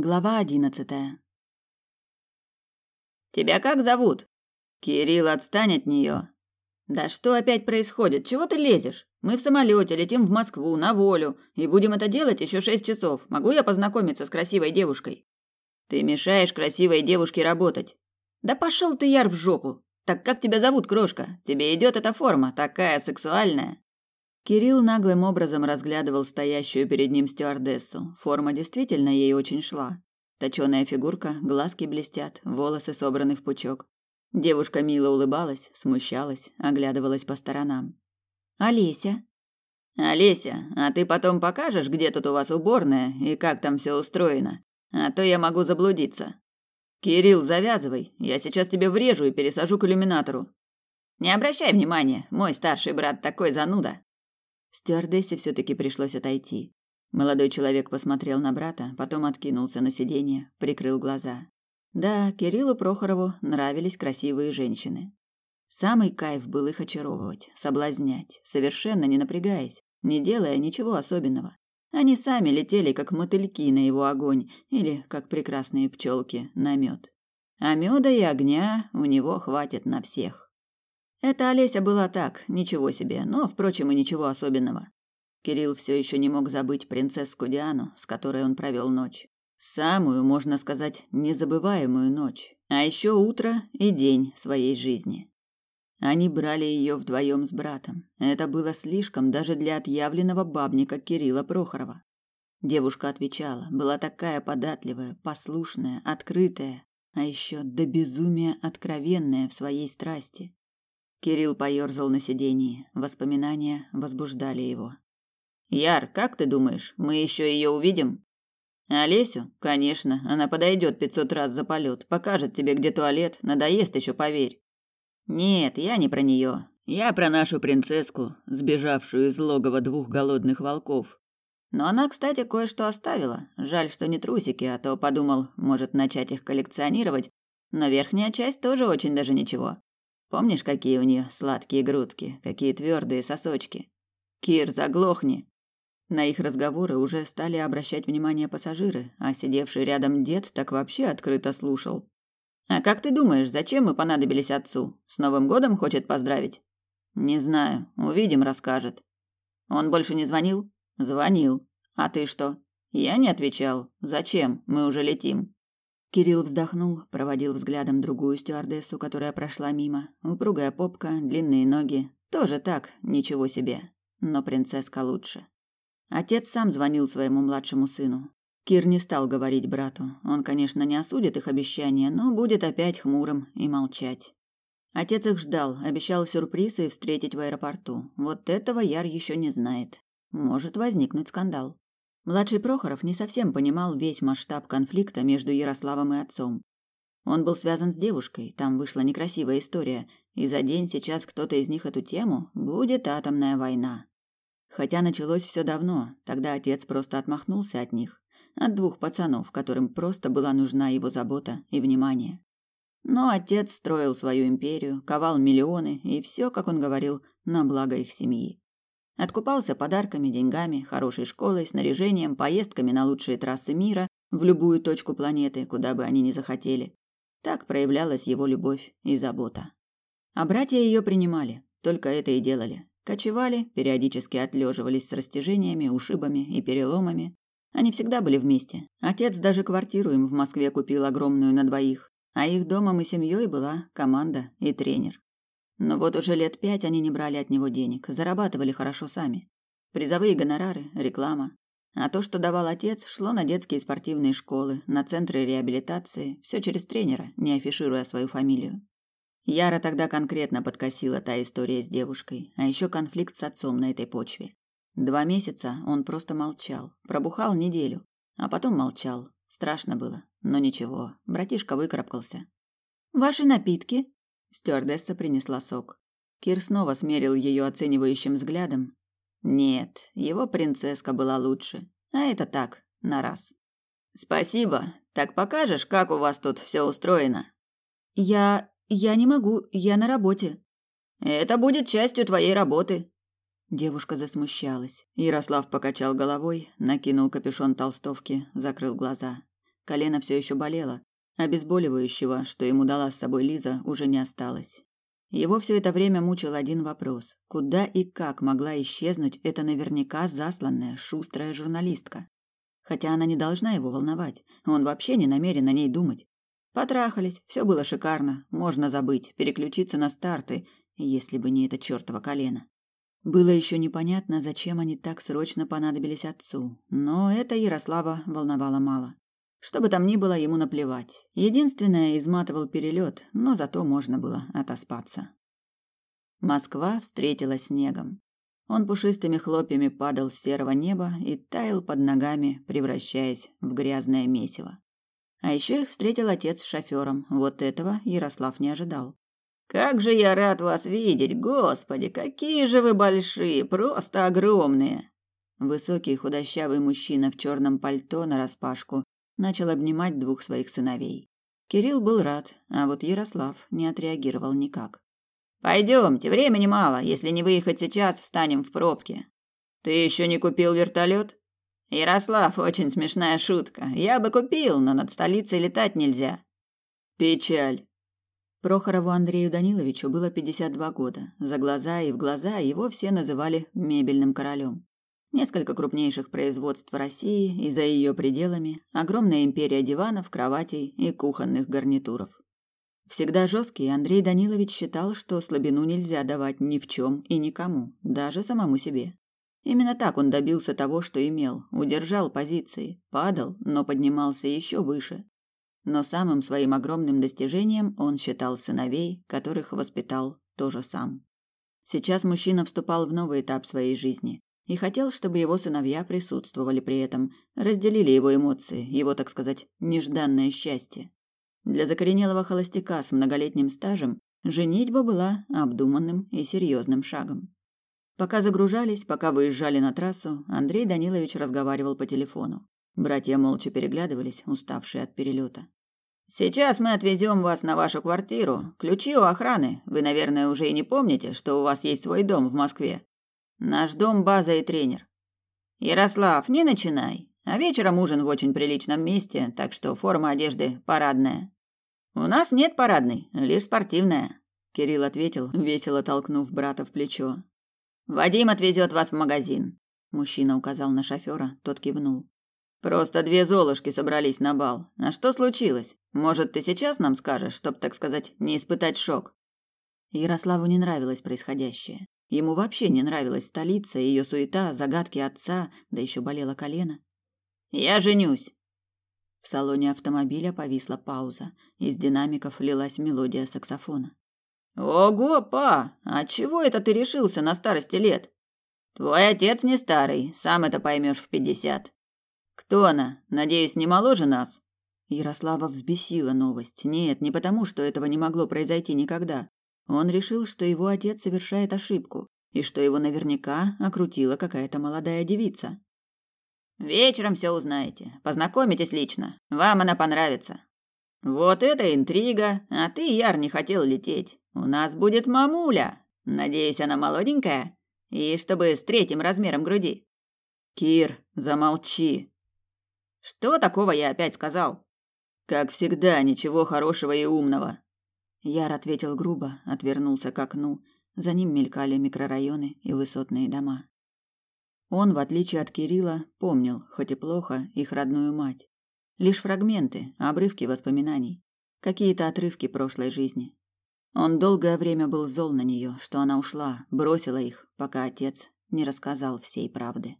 Глава одиннадцатая. Тебя как зовут? Кирилл, отстань от нее. Да что опять происходит? Чего ты лезешь? Мы в самолете летим в Москву на волю и будем это делать еще шесть часов. Могу я познакомиться с красивой девушкой? Ты мешаешь красивой девушке работать. Да пошел ты яр в жопу. Так как тебя зовут, крошка? Тебе идет эта форма, такая сексуальная. Кирилл наглым образом разглядывал стоящую перед ним стюардессу. Форма действительно ей очень шла. Точёная фигурка, глазки блестят, волосы собраны в пучок. Девушка мило улыбалась, смущалась, оглядывалась по сторонам. «Олеся?» «Олеся, а ты потом покажешь, где тут у вас уборная и как там все устроено? А то я могу заблудиться». «Кирилл, завязывай, я сейчас тебе врежу и пересажу к иллюминатору». «Не обращай внимания, мой старший брат такой зануда». Стюардессе все-таки пришлось отойти. Молодой человек посмотрел на брата, потом откинулся на сиденье, прикрыл глаза. Да, Кириллу Прохорову нравились красивые женщины. Самый кайф был их очаровывать, соблазнять, совершенно не напрягаясь, не делая ничего особенного. Они сами летели, как мотыльки на его огонь, или как прекрасные пчелки на мед. А меда и огня у него хватит на всех. Это Олеся была так, ничего себе, но, впрочем, и ничего особенного. Кирилл все еще не мог забыть принцесску Диану, с которой он провел ночь. Самую, можно сказать, незабываемую ночь, а еще утро и день своей жизни. Они брали ее вдвоем с братом. Это было слишком даже для отъявленного бабника Кирилла Прохорова. Девушка отвечала, была такая податливая, послушная, открытая, а еще до безумия откровенная в своей страсти. Кирилл поерзал на сиденье. Воспоминания возбуждали его. Яр, как ты думаешь, мы еще ее увидим? Олесю? Конечно, она подойдет пятьсот раз за полет, покажет тебе, где туалет, надоест еще, поверь. Нет, я не про нее. Я про нашу принцесску, сбежавшую из логова двух голодных волков. Но она, кстати, кое-что оставила. Жаль, что не трусики, а то подумал, может начать их коллекционировать. Но верхняя часть тоже очень даже ничего. Помнишь, какие у нее сладкие грудки, какие твердые сосочки? Кир, заглохни. На их разговоры уже стали обращать внимание пассажиры, а сидевший рядом дед так вообще открыто слушал. А как ты думаешь, зачем мы понадобились отцу? С Новым годом хочет поздравить? Не знаю, увидим, расскажет. Он больше не звонил? Звонил. А ты что? Я не отвечал. Зачем? Мы уже летим. Кирилл вздохнул, проводил взглядом другую стюардессу, которая прошла мимо. Упругая попка, длинные ноги. Тоже так, ничего себе. Но принцесска лучше. Отец сам звонил своему младшему сыну. Кир не стал говорить брату. Он, конечно, не осудит их обещания, но будет опять хмурым и молчать. Отец их ждал, обещал сюрприз и встретить в аэропорту. Вот этого Яр еще не знает. Может возникнуть скандал. Младший Прохоров не совсем понимал весь масштаб конфликта между Ярославом и отцом. Он был связан с девушкой, там вышла некрасивая история, и за день сейчас кто-то из них эту тему будет атомная война. Хотя началось все давно, тогда отец просто отмахнулся от них, от двух пацанов, которым просто была нужна его забота и внимание. Но отец строил свою империю, ковал миллионы, и все, как он говорил, на благо их семьи. Откупался подарками, деньгами, хорошей школой, снаряжением, поездками на лучшие трассы мира, в любую точку планеты, куда бы они ни захотели. Так проявлялась его любовь и забота. А братья ее принимали, только это и делали. Кочевали, периодически отлеживались с растяжениями, ушибами и переломами. Они всегда были вместе. Отец даже квартиру им в Москве купил огромную на двоих, а их домом и семьей была команда и тренер. Но вот уже лет пять они не брали от него денег, зарабатывали хорошо сами. Призовые гонорары, реклама. А то, что давал отец, шло на детские спортивные школы, на центры реабилитации, все через тренера, не афишируя свою фамилию. Яра тогда конкретно подкосила та история с девушкой, а еще конфликт с отцом на этой почве. Два месяца он просто молчал, пробухал неделю, а потом молчал. Страшно было, но ничего, братишка выкарабкался. «Ваши напитки?» Стюардесса принесла сок. Кир снова смерил ее оценивающим взглядом. Нет, его принцесска была лучше. А это так, на раз. Спасибо. Так покажешь, как у вас тут все устроено? Я я не могу, я на работе. Это будет частью твоей работы. Девушка засмущалась. Ярослав покачал головой, накинул капюшон толстовки, закрыл глаза. Колено все еще болело. Обезболивающего, что ему дала с собой Лиза, уже не осталось. Его все это время мучил один вопрос. Куда и как могла исчезнуть эта наверняка засланная, шустрая журналистка? Хотя она не должна его волновать. Он вообще не намерен о ней думать. Потрахались, все было шикарно, можно забыть, переключиться на старты, если бы не это чертово колено. Было еще непонятно, зачем они так срочно понадобились отцу, но это Ярослава волновало мало. Что бы там ни было, ему наплевать. Единственное, изматывал перелет, но зато можно было отоспаться. Москва встретила снегом. Он пушистыми хлопьями падал с серого неба и таял под ногами, превращаясь в грязное месиво. А еще их встретил отец с шофером. Вот этого Ярослав не ожидал. «Как же я рад вас видеть, господи, какие же вы большие, просто огромные!» Высокий худощавый мужчина в черном пальто нараспашку начал обнимать двух своих сыновей. Кирилл был рад, а вот Ярослав не отреагировал никак. Пойдемте, времени мало. Если не выехать сейчас, встанем в пробке. Ты еще не купил вертолет? Ярослав, очень смешная шутка. Я бы купил, но над столицей летать нельзя. Печаль. Прохорову Андрею Даниловичу было 52 года. За глаза и в глаза его все называли мебельным королем. Несколько крупнейших производств России и за ее пределами, огромная империя диванов, кроватей и кухонных гарнитуров. Всегда жесткий, Андрей Данилович считал, что слабину нельзя давать ни в чем и никому, даже самому себе. Именно так он добился того, что имел, удержал позиции, падал, но поднимался еще выше. Но самым своим огромным достижением он считал сыновей, которых воспитал тоже сам. Сейчас мужчина вступал в новый этап своей жизни, и хотел, чтобы его сыновья присутствовали при этом, разделили его эмоции, его, так сказать, нежданное счастье. Для закоренелого холостяка с многолетним стажем женитьба была обдуманным и серьезным шагом. Пока загружались, пока выезжали на трассу, Андрей Данилович разговаривал по телефону. Братья молча переглядывались, уставшие от перелета. Сейчас мы отвезем вас на вашу квартиру. Ключи у охраны. Вы, наверное, уже и не помните, что у вас есть свой дом в Москве. Наш дом, база и тренер. Ярослав, не начинай. А вечером ужин в очень приличном месте, так что форма одежды парадная. У нас нет парадной, лишь спортивная, Кирилл ответил, весело толкнув брата в плечо. Вадим отвезет вас в магазин. Мужчина указал на шофера, тот кивнул. Просто две золушки собрались на бал. А что случилось? Может, ты сейчас нам скажешь, чтоб, так сказать, не испытать шок? Ярославу не нравилось происходящее. Ему вообще не нравилась столица, ее суета, загадки отца, да еще болело колено. Я женюсь. В салоне автомобиля повисла пауза. Из динамиков лилась мелодия саксофона. Ого, па, а чего это ты решился на старости лет? Твой отец не старый, сам это поймешь в пятьдесят. Кто она? Надеюсь, не моложе нас? Ярослава взбесила новость. Нет, не потому, что этого не могло произойти никогда. Он решил, что его отец совершает ошибку и что его наверняка окрутила какая-то молодая девица. Вечером все узнаете. Познакомитесь лично. Вам она понравится. Вот это интрига. А ты, Яр, не хотел лететь. У нас будет мамуля. Надеюсь, она молоденькая и чтобы с третьим размером груди. Кир, замолчи. Что такого я опять сказал? Как всегда, ничего хорошего и умного. Яр ответил грубо, отвернулся к окну. За ним мелькали микрорайоны и высотные дома. Он, в отличие от Кирилла, помнил, хоть и плохо, их родную мать. Лишь фрагменты, обрывки воспоминаний, какие-то отрывки прошлой жизни. Он долгое время был зол на нее, что она ушла, бросила их, пока отец не рассказал всей правды.